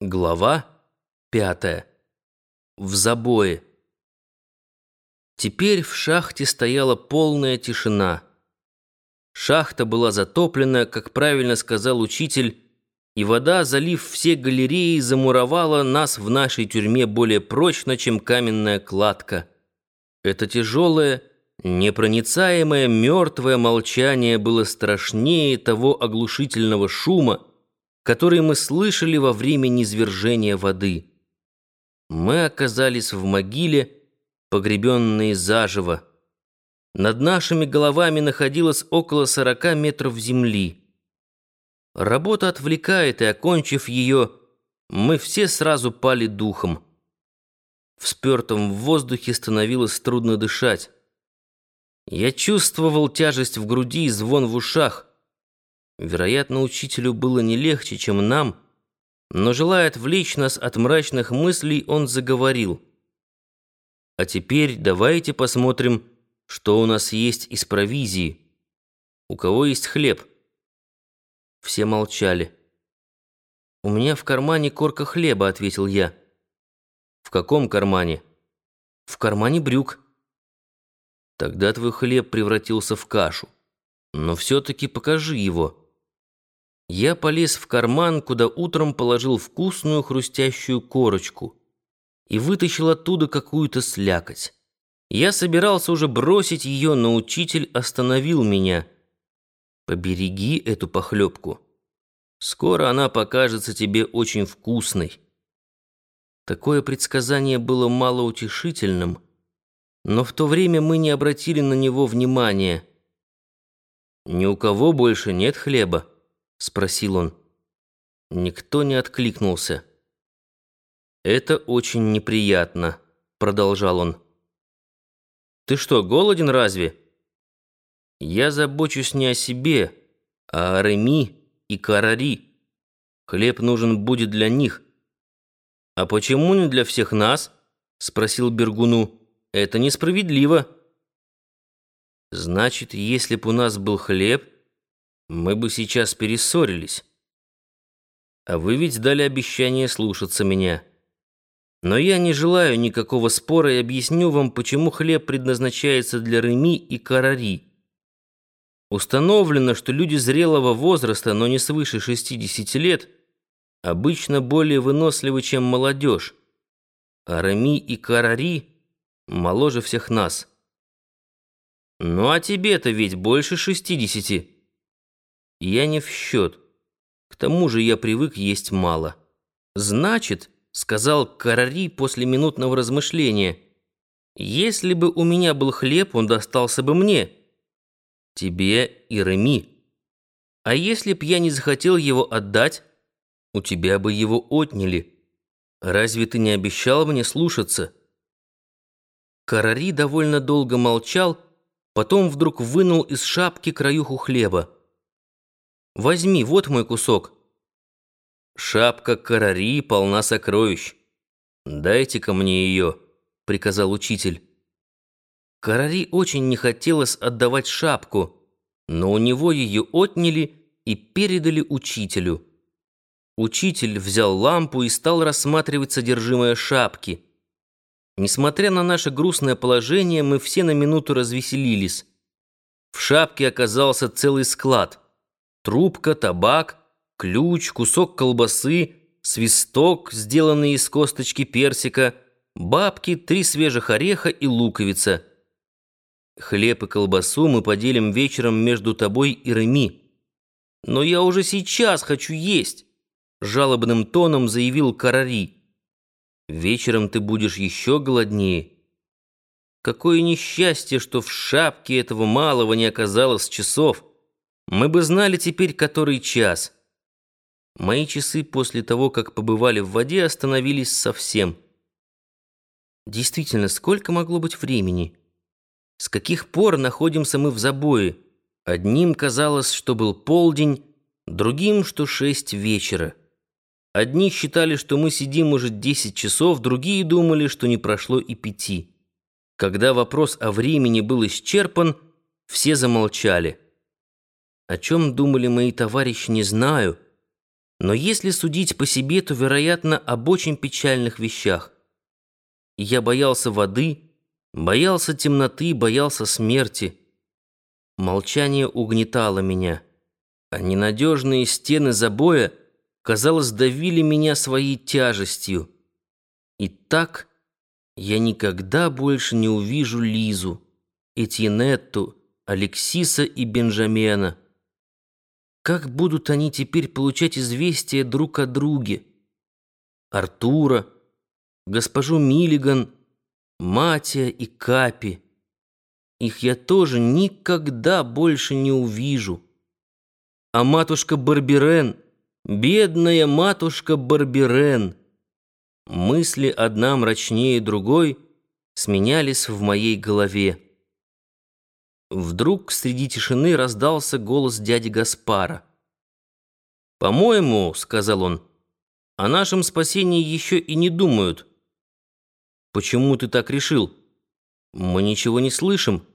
Глава пятая. В забое. Теперь в шахте стояла полная тишина. Шахта была затоплена, как правильно сказал учитель, и вода, залив все галереи, замуровала нас в нашей тюрьме более прочно, чем каменная кладка. Это тяжелое, непроницаемое, мертвое молчание было страшнее того оглушительного шума, который мы слышали во время низвержения воды. Мы оказались в могиле, погребенные заживо. Над нашими головами находилось около сорока метров земли. Работа отвлекает, и, окончив ее, мы все сразу пали духом. В спертом воздухе становилось трудно дышать. Я чувствовал тяжесть в груди и звон в ушах. Вероятно, учителю было не легче, чем нам, но, желая отвлечь нас от мрачных мыслей, он заговорил. «А теперь давайте посмотрим, что у нас есть из провизии. У кого есть хлеб?» Все молчали. «У меня в кармане корка хлеба», — ответил я. «В каком кармане?» «В кармане брюк». «Тогда твой хлеб превратился в кашу. Но все-таки покажи его». Я полез в карман, куда утром положил вкусную хрустящую корочку и вытащил оттуда какую-то слякоть. Я собирался уже бросить ее, но учитель остановил меня. «Побереги эту похлебку. Скоро она покажется тебе очень вкусной». Такое предсказание было малоутешительным, но в то время мы не обратили на него внимания. «Ни у кого больше нет хлеба?» — спросил он. Никто не откликнулся. «Это очень неприятно», — продолжал он. «Ты что, голоден разве?» «Я забочусь не о себе, а о Реми и Карари. Хлеб нужен будет для них». «А почему не для всех нас?» — спросил Бергуну. «Это несправедливо». «Значит, если б у нас был хлеб...» мы бы сейчас перессорились. А вы ведь дали обещание слушаться меня. Но я не желаю никакого спора и объясню вам, почему хлеб предназначается для Реми и Карари. Установлено, что люди зрелого возраста, но не свыше 60 лет, обычно более выносливы, чем молодежь. А Реми и Карари моложе всех нас. Ну а тебе-то ведь больше шестидесяти. Я не в счет. К тому же я привык есть мало. Значит, сказал Карари после минутного размышления, если бы у меня был хлеб, он достался бы мне, тебе и Реми. А если б я не захотел его отдать, у тебя бы его отняли. Разве ты не обещал мне слушаться? Карари довольно долго молчал, потом вдруг вынул из шапки краюху хлеба. Возьми, вот мой кусок». «Шапка Карари полна сокровищ. Дайте-ка мне ее», — приказал учитель. Карари очень не хотелось отдавать шапку, но у него ее отняли и передали учителю. Учитель взял лампу и стал рассматривать содержимое шапки. Несмотря на наше грустное положение, мы все на минуту развеселились. В шапке оказался целый склад — трубка, табак, ключ, кусок колбасы, свисток, сделанный из косточки персика, бабки, три свежих ореха и луковица. Хлеб и колбасу мы поделим вечером между тобой и Реми. Но я уже сейчас хочу есть, жалобным тоном заявил Карари. Вечером ты будешь еще голоднее. Какое несчастье, что в шапке этого малого не оказалось часов. Мы бы знали теперь, который час. Мои часы после того, как побывали в воде, остановились совсем. Действительно, сколько могло быть времени? С каких пор находимся мы в забое? Одним казалось, что был полдень, другим, что шесть вечера. Одни считали, что мы сидим уже десять часов, другие думали, что не прошло и пяти. Когда вопрос о времени был исчерпан, все замолчали. О чем думали мои товарищи, не знаю. Но если судить по себе, то, вероятно, об очень печальных вещах. Я боялся воды, боялся темноты, боялся смерти. Молчание угнетало меня, а ненадежные стены забоя, казалось, давили меня своей тяжестью. И так я никогда больше не увижу Лизу, Этьенетту, Алексиса и Бенджамена. Как будут они теперь получать известия друг о друге? Артура, госпожу Миллиган, Матия и Капи. Их я тоже никогда больше не увижу. А матушка Барберен, бедная матушка Барберен. Мысли одна мрачнее другой сменялись в моей голове. Вдруг среди тишины раздался голос дяди Гаспара. «По-моему, — сказал он, — о нашем спасении еще и не думают». «Почему ты так решил? Мы ничего не слышим».